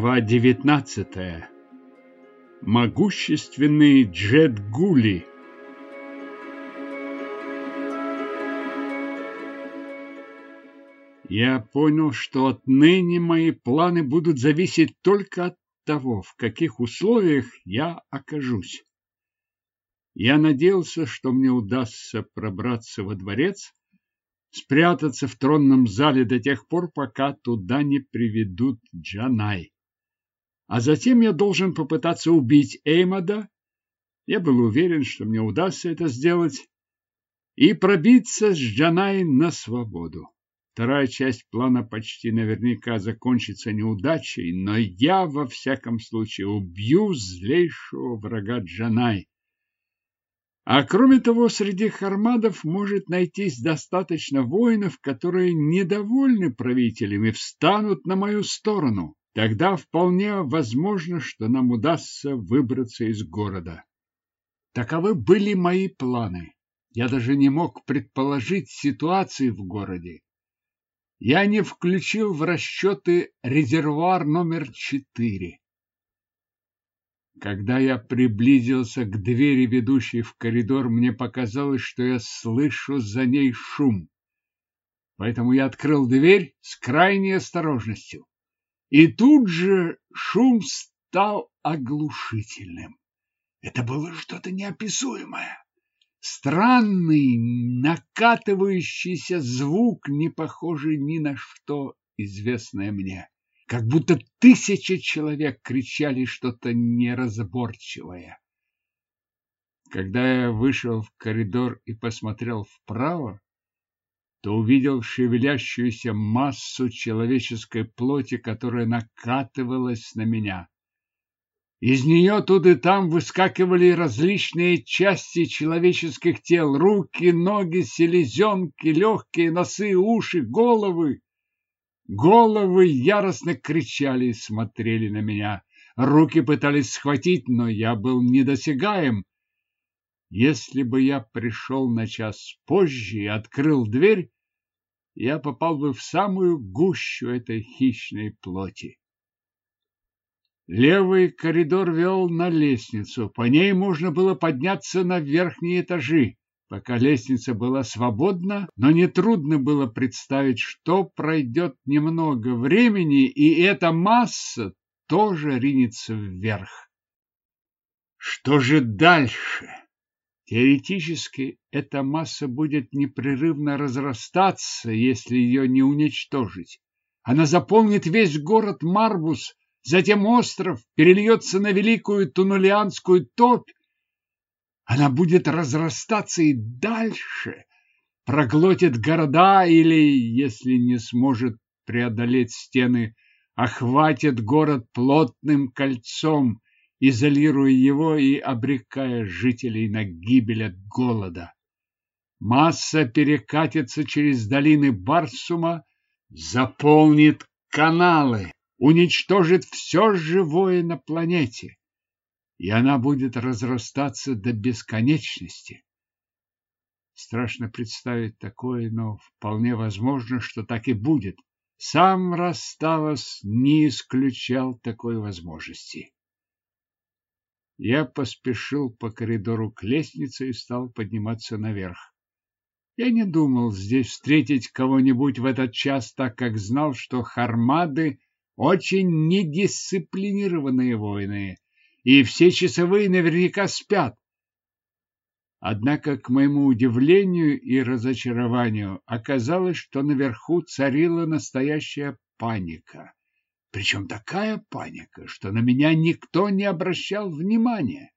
Глава 19. Могущественный Джет Гули. Я понял, что отныне мои планы будут зависеть только от того, в каких условиях я окажусь. Я надеялся, что мне удастся пробраться во дворец, спрятаться в тронном зале до тех пор, пока туда не приведут Джанай. А затем я должен попытаться убить Эймада. Я был уверен, что мне удастся это сделать и пробиться с Джанай на свободу. Вторая часть плана почти наверняка закончится неудачей, но я во всяком случае убью злейшего врага Джанай. А кроме того, среди хармадов может найтись достаточно воинов, которые недовольны правителем и встанут на мою сторону. Тогда вполне возможно, что нам удастся выбраться из города. Таковы были мои планы. Я даже не мог предположить ситуации в городе. Я не включил в расчеты резервуар номер четыре. Когда я приблизился к двери, ведущей в коридор, мне показалось, что я слышу за ней шум. Поэтому я открыл дверь с крайней осторожностью. И тут же шум стал оглушительным. Это было что-то неописуемое. Странный, накатывающийся звук, не похожий ни на что известное мне как будто тысячи человек кричали что-то неразборчивое. Когда я вышел в коридор и посмотрел вправо, то увидел шевелящуюся массу человеческой плоти, которая накатывалась на меня. Из нее тут и там выскакивали различные части человеческих тел, руки, ноги, селезенки, легкие, носы, уши, головы. Головы яростно кричали и смотрели на меня. Руки пытались схватить, но я был недосягаем. Если бы я пришел на час позже и открыл дверь, я попал бы в самую гущу этой хищной плоти. Левый коридор вел на лестницу. По ней можно было подняться на верхние этажи. Пока лестница была свободна, но нетрудно было представить, что пройдет немного времени, и эта масса тоже ринется вверх. Что же дальше? Теоретически эта масса будет непрерывно разрастаться, если ее не уничтожить. Она заполнит весь город Марбус, затем остров, перельется на великую Тунулианскую топь, она будет разрастаться и дальше, проглотит города или, если не сможет преодолеть стены, охватит город плотным кольцом, изолируя его и обрекая жителей на гибель от голода. Масса перекатится через долины Барсума, заполнит каналы, уничтожит все живое на планете и она будет разрастаться до бесконечности. Страшно представить такое, но вполне возможно, что так и будет. Сам Раставос не исключал такой возможности. Я поспешил по коридору к лестнице и стал подниматься наверх. Я не думал здесь встретить кого-нибудь в этот час, так как знал, что хармады очень недисциплинированные воины, и все часовые наверняка спят. Однако, к моему удивлению и разочарованию, оказалось, что наверху царила настоящая паника. Причем такая паника, что на меня никто не обращал внимания.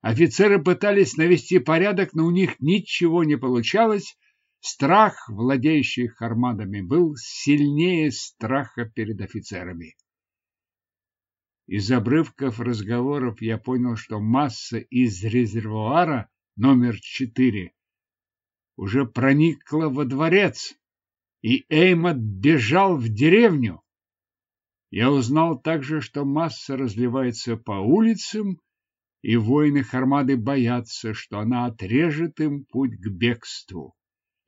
Офицеры пытались навести порядок, но у них ничего не получалось. Страх, владеющий хармадами, был сильнее страха перед офицерами. Из обрывков разговоров я понял, что масса из резервуара номер четыре уже проникла во дворец, и Эймот бежал в деревню. Я узнал также, что масса разливается по улицам, и воины Хармады боятся, что она отрежет им путь к бегству.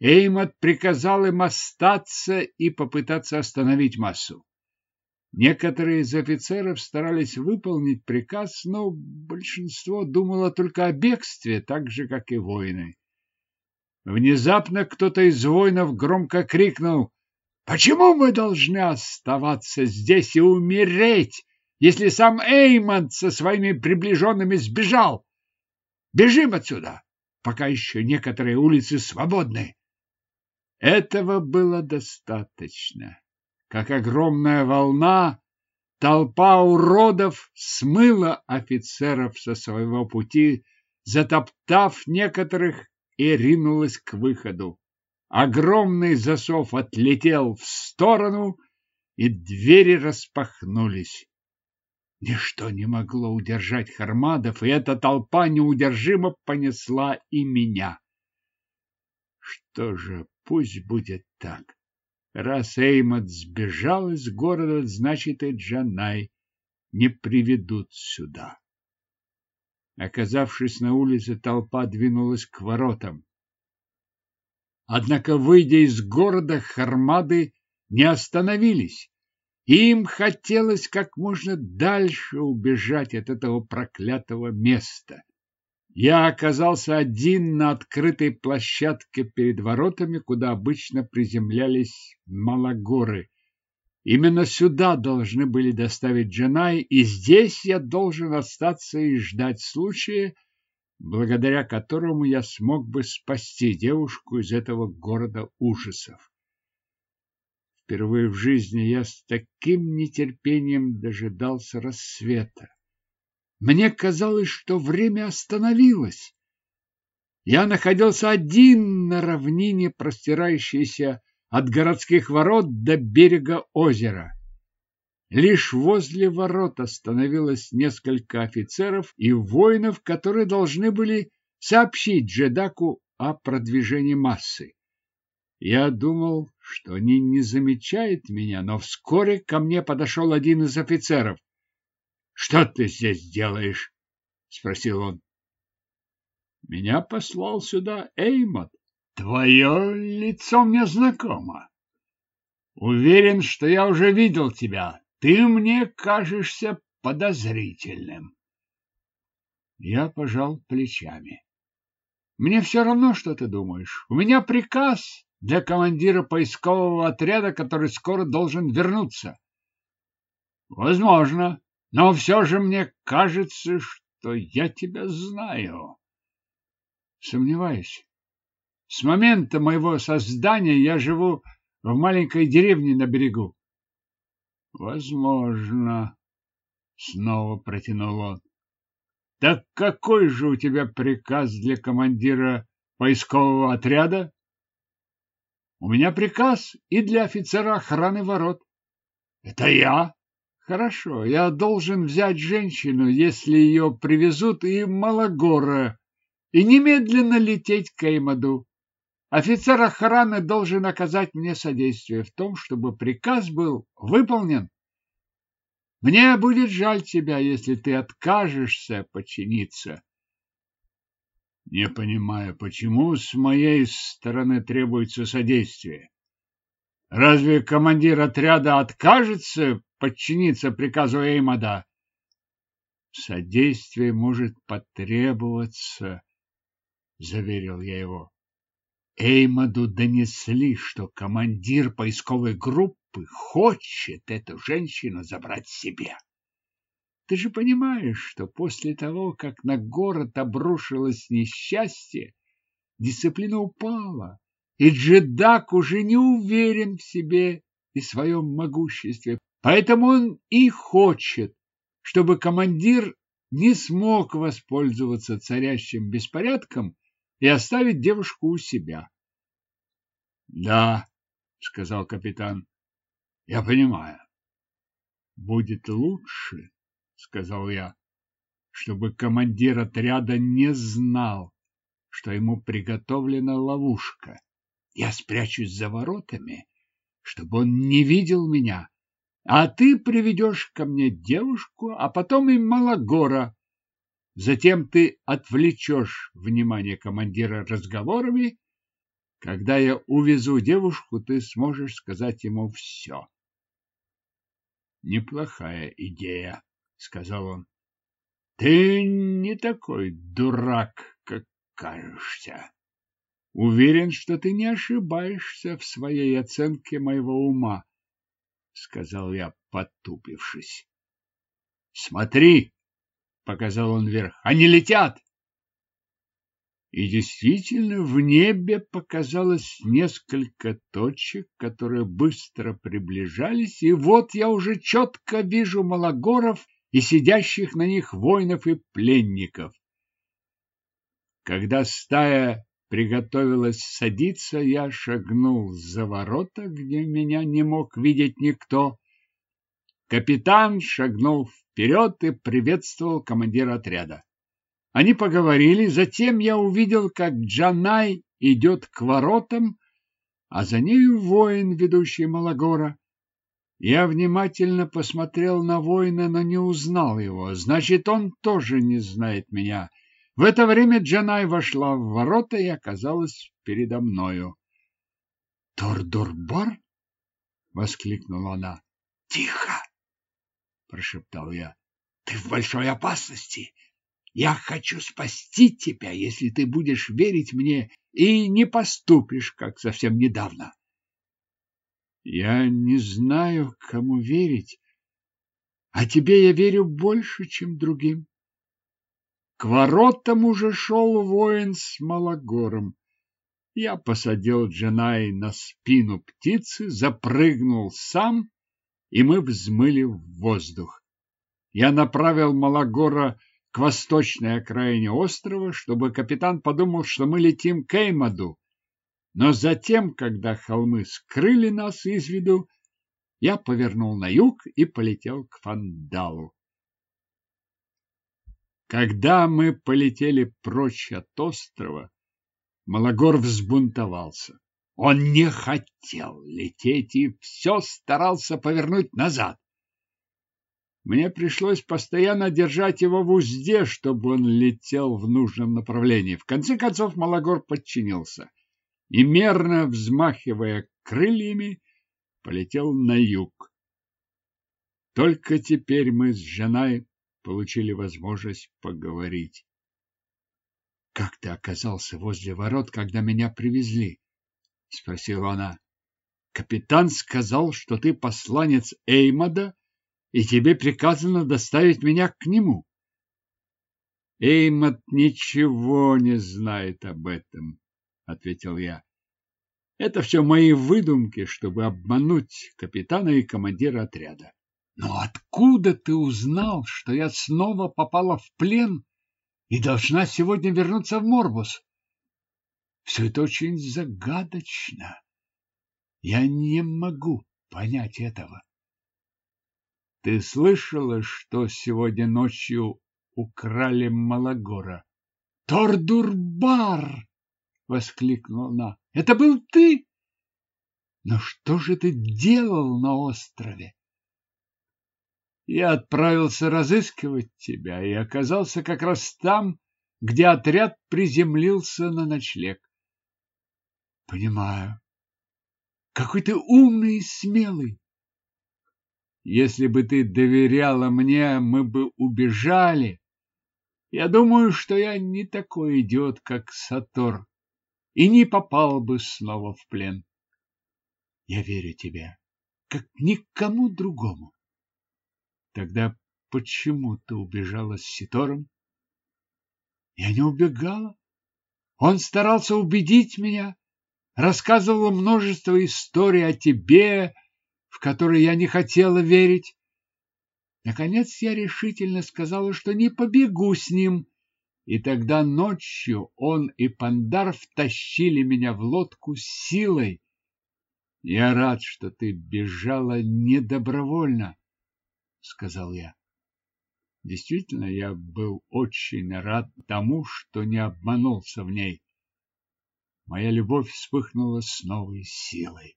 Эймот приказал им остаться и попытаться остановить массу. Некоторые из офицеров старались выполнить приказ, но большинство думало только о бегстве, так же, как и воины. Внезапно кто-то из воинов громко крикнул «Почему мы должны оставаться здесь и умереть, если сам Эймонд со своими приближенными сбежал? Бежим отсюда, пока еще некоторые улицы свободны!» Этого было достаточно как огромная волна, толпа уродов смыла офицеров со своего пути, затоптав некоторых и ринулась к выходу. Огромный засов отлетел в сторону, и двери распахнулись. Ничто не могло удержать Хармадов, и эта толпа неудержимо понесла и меня. Что же, пусть будет так. Раз Эймот сбежал из города, значит и Джанай не приведут сюда. Оказавшись на улице, толпа двинулась к воротам. Однако, выйдя из города, Хармады не остановились. Им хотелось как можно дальше убежать от этого проклятого места. Я оказался один на открытой площадке перед воротами, куда обычно приземлялись малогоры. Именно сюда должны были доставить Джанай, и здесь я должен остаться и ждать случая, благодаря которому я смог бы спасти девушку из этого города ужасов. Впервые в жизни я с таким нетерпением дожидался рассвета. Мне казалось, что время остановилось. Я находился один на равнине, простирающейся от городских ворот до берега озера. Лишь возле ворот остановилось несколько офицеров и воинов, которые должны были сообщить Джедаку о продвижении массы. Я думал, что они не замечают меня, но вскоре ко мне подошел один из офицеров. Что ты здесь делаешь? спросил он. Меня послал сюда Эймот. Твое лицо мне знакомо. Уверен, что я уже видел тебя. Ты мне кажешься подозрительным. Я пожал плечами. Мне все равно, что ты думаешь. У меня приказ для командира поискового отряда, который скоро должен вернуться. Возможно, но все же мне кажется, что я тебя знаю. Сомневаюсь. С момента моего создания я живу в маленькой деревне на берегу. Возможно, снова протянул он. Так какой же у тебя приказ для командира поискового отряда? У меня приказ и для офицера охраны ворот. Это я, Хорошо, я должен взять женщину, если ее привезут, и Малогора, и немедленно лететь к Эймаду. Офицер охраны должен оказать мне содействие в том, чтобы приказ был выполнен. Мне будет жаль тебя, если ты откажешься подчиниться. Не понимаю, почему с моей стороны требуется содействие. Разве командир отряда откажется подчиниться приказу Эймада. Содействие может потребоваться, заверил я его. Эймаду донесли, что командир поисковой группы хочет эту женщину забрать себе. Ты же понимаешь, что после того, как на город обрушилось несчастье, дисциплина упала, и Джедак уже не уверен в себе и своем могуществе. Поэтому он и хочет, чтобы командир не смог воспользоваться царящим беспорядком и оставить девушку у себя. — Да, — сказал капитан, — я понимаю. — Будет лучше, — сказал я, — чтобы командир отряда не знал, что ему приготовлена ловушка. Я спрячусь за воротами, чтобы он не видел меня а ты приведешь ко мне девушку, а потом и Малагора. Затем ты отвлечешь внимание командира разговорами. Когда я увезу девушку, ты сможешь сказать ему все. Неплохая идея, сказал он. Ты не такой дурак, как кажешься. Уверен, что ты не ошибаешься в своей оценке моего ума, сказал я, потупившись. Смотри, показал он вверх. Они летят. И действительно, в небе показалось несколько точек, которые быстро приближались, и вот я уже четко вижу Малогоров и сидящих на них воинов и пленников. Когда стая приготовилась садиться, я шагнул за ворота, где меня не мог видеть никто. Капитан шагнул вперед и приветствовал командира отряда. Они поговорили, затем я увидел, как Джанай идет к воротам, а за нею воин, ведущий Малагора. Я внимательно посмотрел на воина, но не узнал его. Значит, он тоже не знает меня. В это время Джанай вошла в ворота и оказалась передо мною. «Тордорбар?» — воскликнула она. «Тихо!» — прошептал я. «Ты в большой опасности. Я хочу спасти тебя, если ты будешь верить мне и не поступишь, как совсем недавно. Я не знаю, кому верить, а тебе я верю больше, чем другим. К воротам уже шел воин с Малогором. Я посадил Джанай на спину птицы, запрыгнул сам, и мы взмыли в воздух. Я направил Малогора к восточной окраине острова, чтобы капитан подумал, что мы летим к Эймаду. Но затем, когда холмы скрыли нас из виду, я повернул на юг и полетел к Фандалу. Когда мы полетели прочь от острова, Малогор взбунтовался. Он не хотел лететь и все старался повернуть назад. Мне пришлось постоянно держать его в узде, чтобы он летел в нужном направлении. В конце концов Малагор подчинился и, мерно взмахивая крыльями, полетел на юг. Только теперь мы с женой получили возможность поговорить. — Как ты оказался возле ворот, когда меня привезли? — спросила она. — Капитан сказал, что ты посланец Эймада и тебе приказано доставить меня к нему. Эймот ничего не знает об этом, ответил я. Это все мои выдумки, чтобы обмануть капитана и командира отряда. Но откуда ты узнал, что я снова попала в плен и должна сегодня вернуться в Морбус? Все это очень загадочно. Я не могу понять этого. Ты слышала, что сегодня ночью украли Малагора? Тордурбар! воскликнула она. Это был ты? Но что же ты делал на острове? Я отправился разыскивать тебя и оказался как раз там, где отряд приземлился на ночлег. Понимаю. Какой ты умный и смелый. Если бы ты доверяла мне, мы бы убежали. Я думаю, что я не такой идиот, как Сатор, и не попал бы снова в плен. Я верю тебе, как никому другому. Тогда почему ты убежала с Ситором? Я не убегала. Он старался убедить меня, рассказывал множество историй о тебе, в который я не хотела верить. Наконец я решительно сказала, что не побегу с ним, и тогда ночью он и Пандар втащили меня в лодку силой. Я рад, что ты бежала недобровольно, сказал я. Действительно, я был очень рад тому, что не обманулся в ней. Моя любовь вспыхнула с новой силой.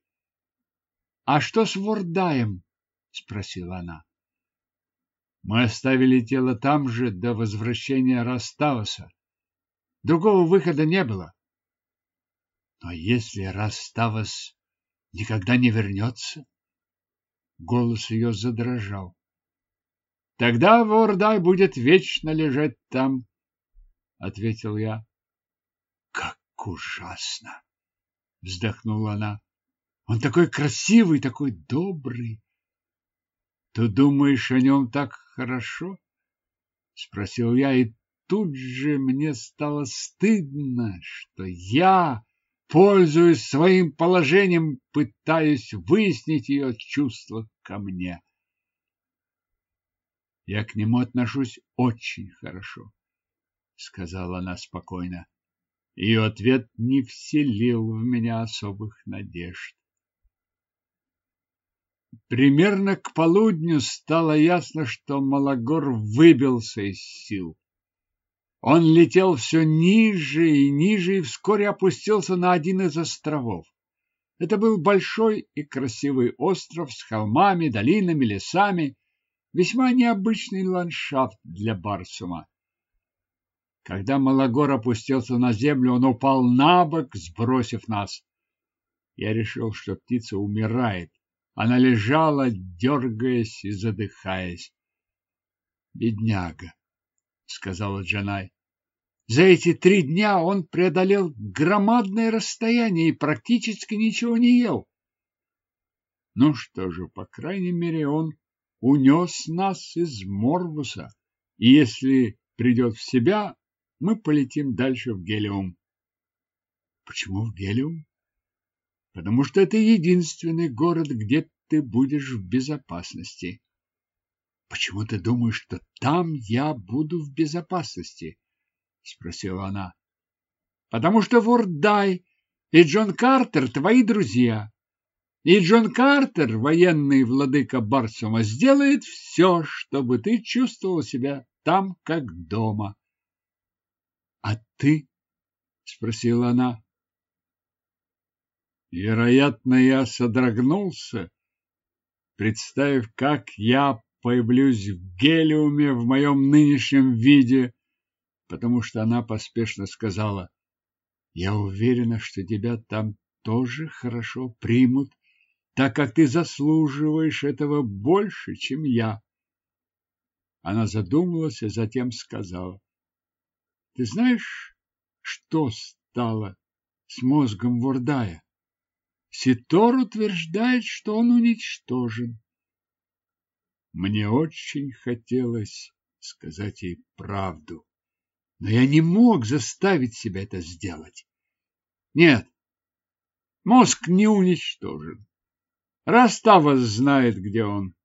А что с Вордаем? спросила она. Мы оставили тело там же до возвращения Раставаса. Другого выхода не было. Но если Раставас никогда не вернется? Голос ее задрожал. Тогда Вордай будет вечно лежать там, ответил я. Ужасно, вздохнула она. Он такой красивый, такой добрый. Ты думаешь о нем так хорошо? спросил я, и тут же мне стало стыдно, что я, пользуясь своим положением, пытаюсь выяснить ее чувства ко мне. Я к нему отношусь очень хорошо, сказала она спокойно. Ее ответ не вселил в меня особых надежд. Примерно к полудню стало ясно, что Малогор выбился из сил. Он летел все ниже и ниже и вскоре опустился на один из островов. Это был большой и красивый остров с холмами, долинами, лесами, весьма необычный ландшафт для Барсума. Когда Малогор опустился на землю, он упал на бок, сбросив нас. Я решил, что птица умирает. Она лежала, дергаясь и задыхаясь. «Бедняга», — сказала Джанай. «За эти три дня он преодолел громадное расстояние и практически ничего не ел». Ну что же, по крайней мере, он унес нас из Морбуса, и если придет в себя, мы полетим дальше в Гелиум. Почему в Гелиум? потому что это единственный город, где ты будешь в безопасности. Почему ты думаешь, что там я буду в безопасности? спросила она. Потому что Вордай и Джон Картер твои друзья. И Джон Картер, военный владыка Барсума, сделает все, чтобы ты чувствовал себя там, как дома. — А ты? — спросила она. Вероятно, я содрогнулся, представив, как я появлюсь в гелиуме в моем нынешнем виде, потому что она поспешно сказала, «Я уверена, что тебя там тоже хорошо примут, так как ты заслуживаешь этого больше, чем я». Она задумалась, а затем сказала, «Ты знаешь, что стало с мозгом Вордая?» Ситор утверждает, что он уничтожен. Мне очень хотелось сказать ей правду, но я не мог заставить себя это сделать. Нет, мозг не уничтожен. Раставас знает, где он.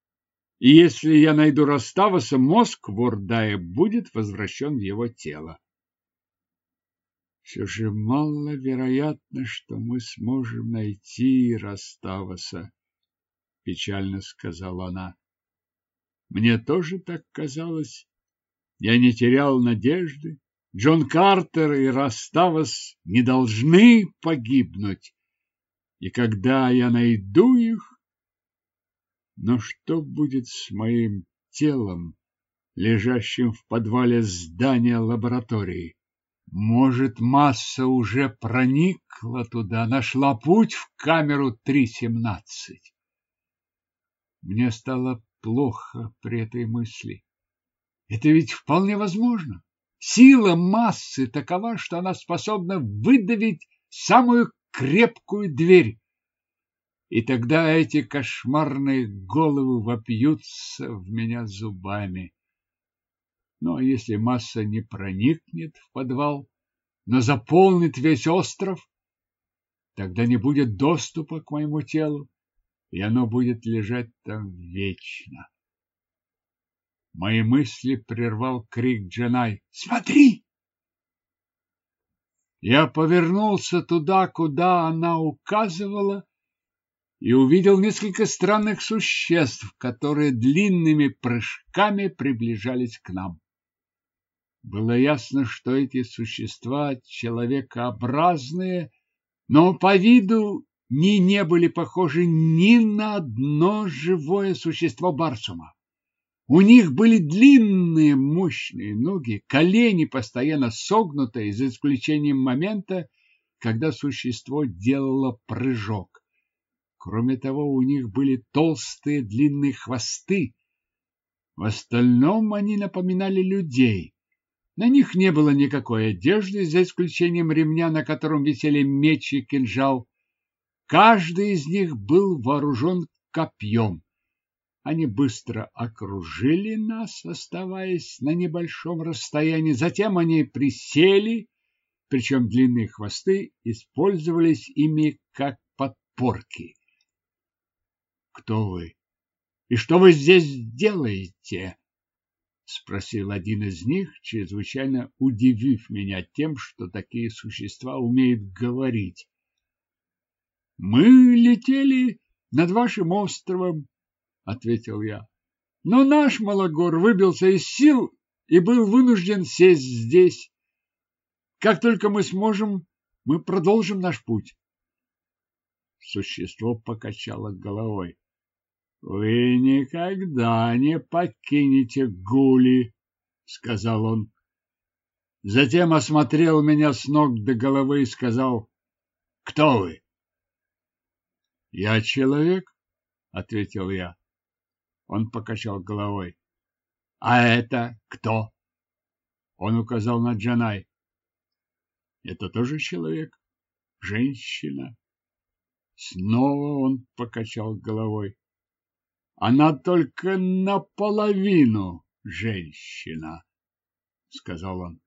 И если я найду Раставаса, мозг Вордая будет возвращен в его тело. Все же маловероятно, что мы сможем найти Раставаса, печально сказала она. Мне тоже так казалось. Я не терял надежды. Джон Картер и Раставас не должны погибнуть. И когда я найду их... Но что будет с моим телом, лежащим в подвале здания лаборатории? Может, масса уже проникла туда, нашла путь в камеру 3.17. Мне стало плохо при этой мысли. Это ведь вполне возможно. Сила массы такова, что она способна выдавить самую крепкую дверь. И тогда эти кошмарные головы вопьются в меня зубами. Но если масса не проникнет в подвал, но заполнит весь остров, тогда не будет доступа к моему телу, и оно будет лежать там вечно. Мои мысли прервал крик Джанай. «Смотри!» Я повернулся туда, куда она указывала, и увидел несколько странных существ, которые длинными прыжками приближались к нам. Было ясно, что эти существа человекообразные, но по виду ни не были похожи ни на одно живое существо Барсума. У них были длинные мощные ноги, колени постоянно согнутые, за исключением момента, когда существо делало прыжок. Кроме того, у них были толстые длинные хвосты. В остальном они напоминали людей. На них не было никакой одежды, за исключением ремня, на котором висели меч и кинжал. Каждый из них был вооружен копьем. Они быстро окружили нас, оставаясь на небольшом расстоянии. Затем они присели, причем длинные хвосты использовались ими как подпорки. «Кто вы? И что вы здесь делаете?» — спросил один из них, чрезвычайно удивив меня тем, что такие существа умеют говорить. «Мы летели над вашим островом, — ответил я. Но наш Малогор выбился из сил и был вынужден сесть здесь. Как только мы сможем, мы продолжим наш путь. Существо покачало головой. Вы никогда не покинете Гули, сказал он. Затем осмотрел меня с ног до головы и сказал: "Кто вы?" "Я человек", ответил я. Он покачал головой. А это кто? Он указал на Джанай. Это тоже человек? Женщина? Снова он покачал головой. Она только наполовину женщина, сказал он.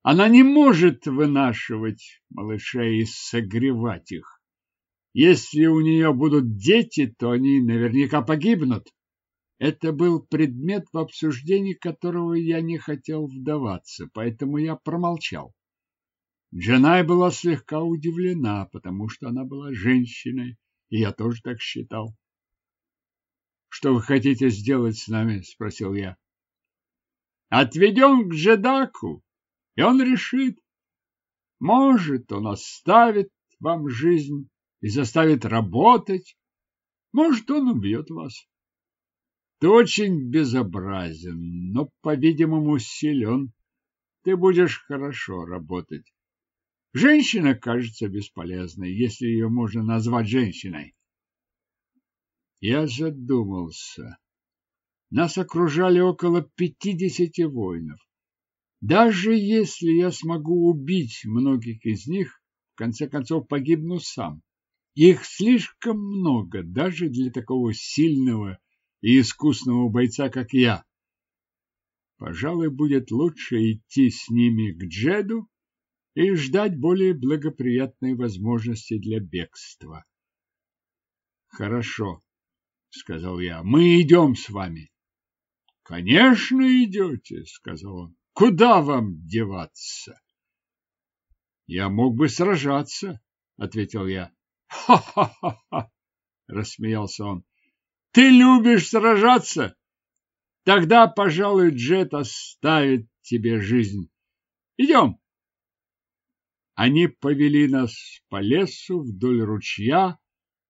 Она не может вынашивать малышей и согревать их. Если у нее будут дети, то они наверняка погибнут. Это был предмет, в обсуждении которого я не хотел вдаваться, поэтому я промолчал. Джанай была слегка удивлена, потому что она была женщиной, и я тоже так считал. «Что вы хотите сделать с нами?» — спросил я. «Отведем к Джедаку, и он решит. Может, он оставит вам жизнь и заставит работать. Может, он убьет вас. Ты очень безобразен, но, по-видимому, силен. Ты будешь хорошо работать. Женщина кажется бесполезной, если ее можно назвать женщиной. Я задумался. Нас окружали около пятидесяти воинов. Даже если я смогу убить многих из них, в конце концов погибну сам. Их слишком много даже для такого сильного и искусного бойца, как я. Пожалуй, будет лучше идти с ними к Джеду и ждать более благоприятной возможности для бегства. Хорошо, сказал я. Мы идем с вами. Конечно, идете, сказал он. Куда вам деваться? Я мог бы сражаться, ответил я. Ха-ха-ха, рассмеялся он. Ты любишь сражаться? Тогда, пожалуй, Джет оставит тебе жизнь. Идем. Они повели нас по лесу вдоль ручья,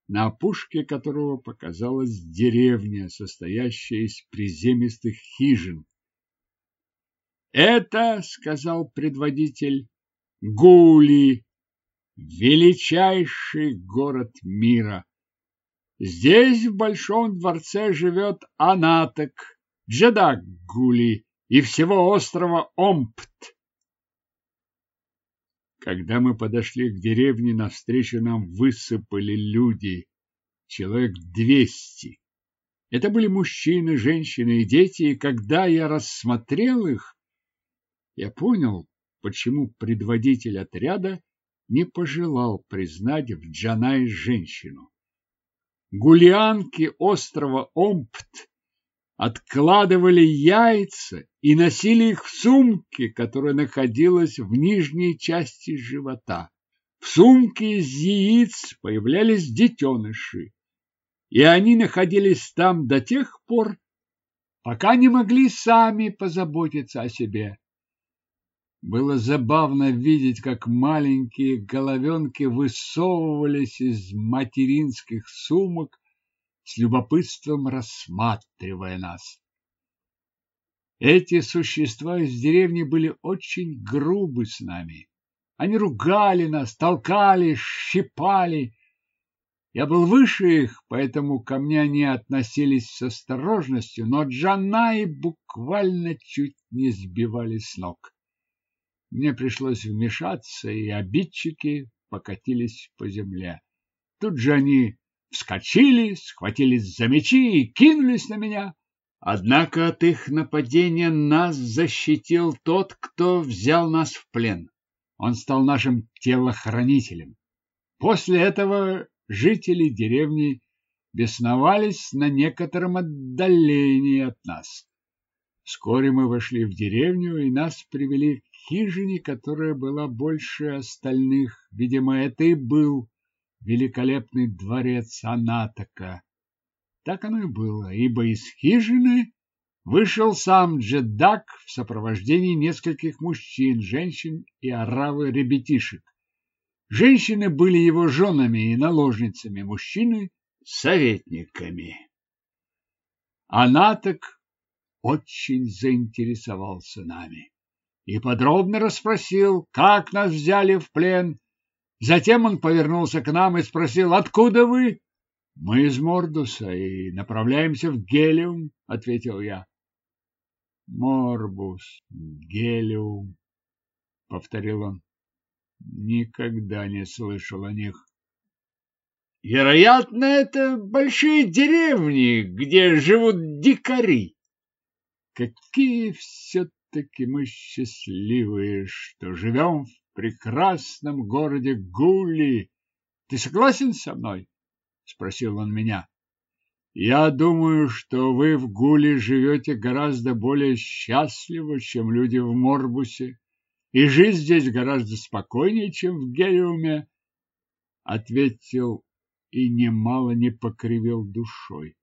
на опушке которого показалась деревня, состоящая из приземистых хижин. «Это, — сказал предводитель, — Гули, величайший город мира. Здесь, в Большом дворце, живет Анаток, Джедак Гули и всего острова Омпт. Когда мы подошли к деревне, навстречу нам высыпали люди, человек двести. Это были мужчины, женщины и дети, и когда я рассмотрел их, я понял, почему предводитель отряда не пожелал признать в Джанай женщину гулянки острова Омпт откладывали яйца и носили их в сумке, которая находилась в нижней части живота. В сумке из яиц появлялись детеныши, и они находились там до тех пор, пока не могли сами позаботиться о себе. Было забавно видеть, как маленькие головенки высовывались из материнских сумок, с любопытством рассматривая нас. Эти существа из деревни были очень грубы с нами. Они ругали нас, толкали, щипали. Я был выше их, поэтому ко мне они относились с осторожностью, но Джанай буквально чуть не сбивали с ног. Мне пришлось вмешаться, и обидчики покатились по земле. Тут же они вскочили, схватились за мечи и кинулись на меня. Однако от их нападения нас защитил тот, кто взял нас в плен. Он стал нашим телохранителем. После этого жители деревни бесновались на некотором отдалении от нас. Вскоре мы вошли в деревню, и нас привели к хижине, которая была больше остальных. Видимо, это и был великолепный дворец Анатока. Так оно и было, ибо из хижины вышел сам Джедак в сопровождении нескольких мужчин, женщин и оравы ребятишек. Женщины были его женами и наложницами, мужчины — советниками. Анаток очень заинтересовался нами и подробно расспросил, как нас взяли в плен. Затем он повернулся к нам и спросил, откуда вы? Мы из Мордуса и направляемся в Гелиум, ответил я. Морбус, Гелиум, повторил он. Никогда не слышал о них. Вероятно, это большие деревни, где живут дикари. Какие все-таки мы счастливые, что живем в прекрасном городе Гули. Ты согласен со мной? спросил он меня. Я думаю, что вы в Гуле живете гораздо более счастливо, чем люди в Морбусе, и жизнь здесь гораздо спокойнее, чем в Гелиуме, ответил и немало не покривил душой.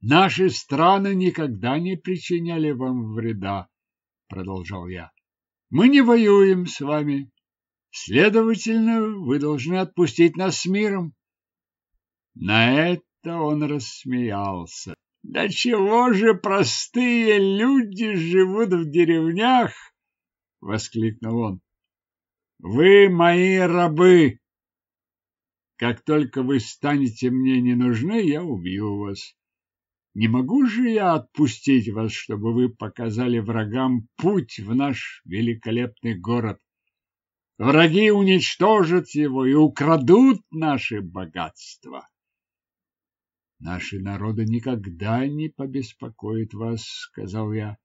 Наши страны никогда не причиняли вам вреда, продолжал я. Мы не воюем с вами. Следовательно, вы должны отпустить нас с миром. На это он рассмеялся. Да чего же простые люди живут в деревнях? воскликнул он. Вы мои рабы. Как только вы станете мне не нужны, я убью вас. Не могу же я отпустить вас, чтобы вы показали врагам путь в наш великолепный город. Враги уничтожат его и украдут наши богатства. Наши народы никогда не побеспокоят вас, сказал я.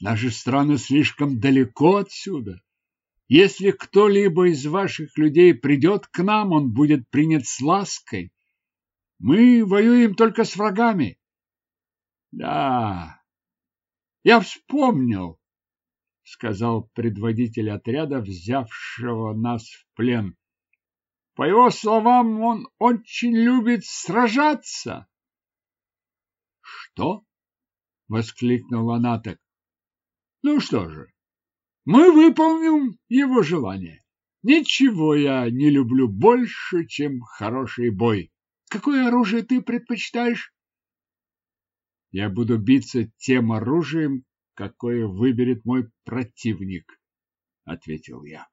Наши страны слишком далеко отсюда. Если кто-либо из ваших людей придет к нам, он будет принят с лаской. Мы воюем только с врагами. Да, я вспомнил, сказал предводитель отряда, взявшего нас в плен. По его словам, он очень любит сражаться. Что? воскликнул Анаток. Ну что же, мы выполним его желание. Ничего я не люблю больше, чем хороший бой. Какое оружие ты предпочитаешь? Я буду биться тем оружием, какое выберет мой противник, ответил я.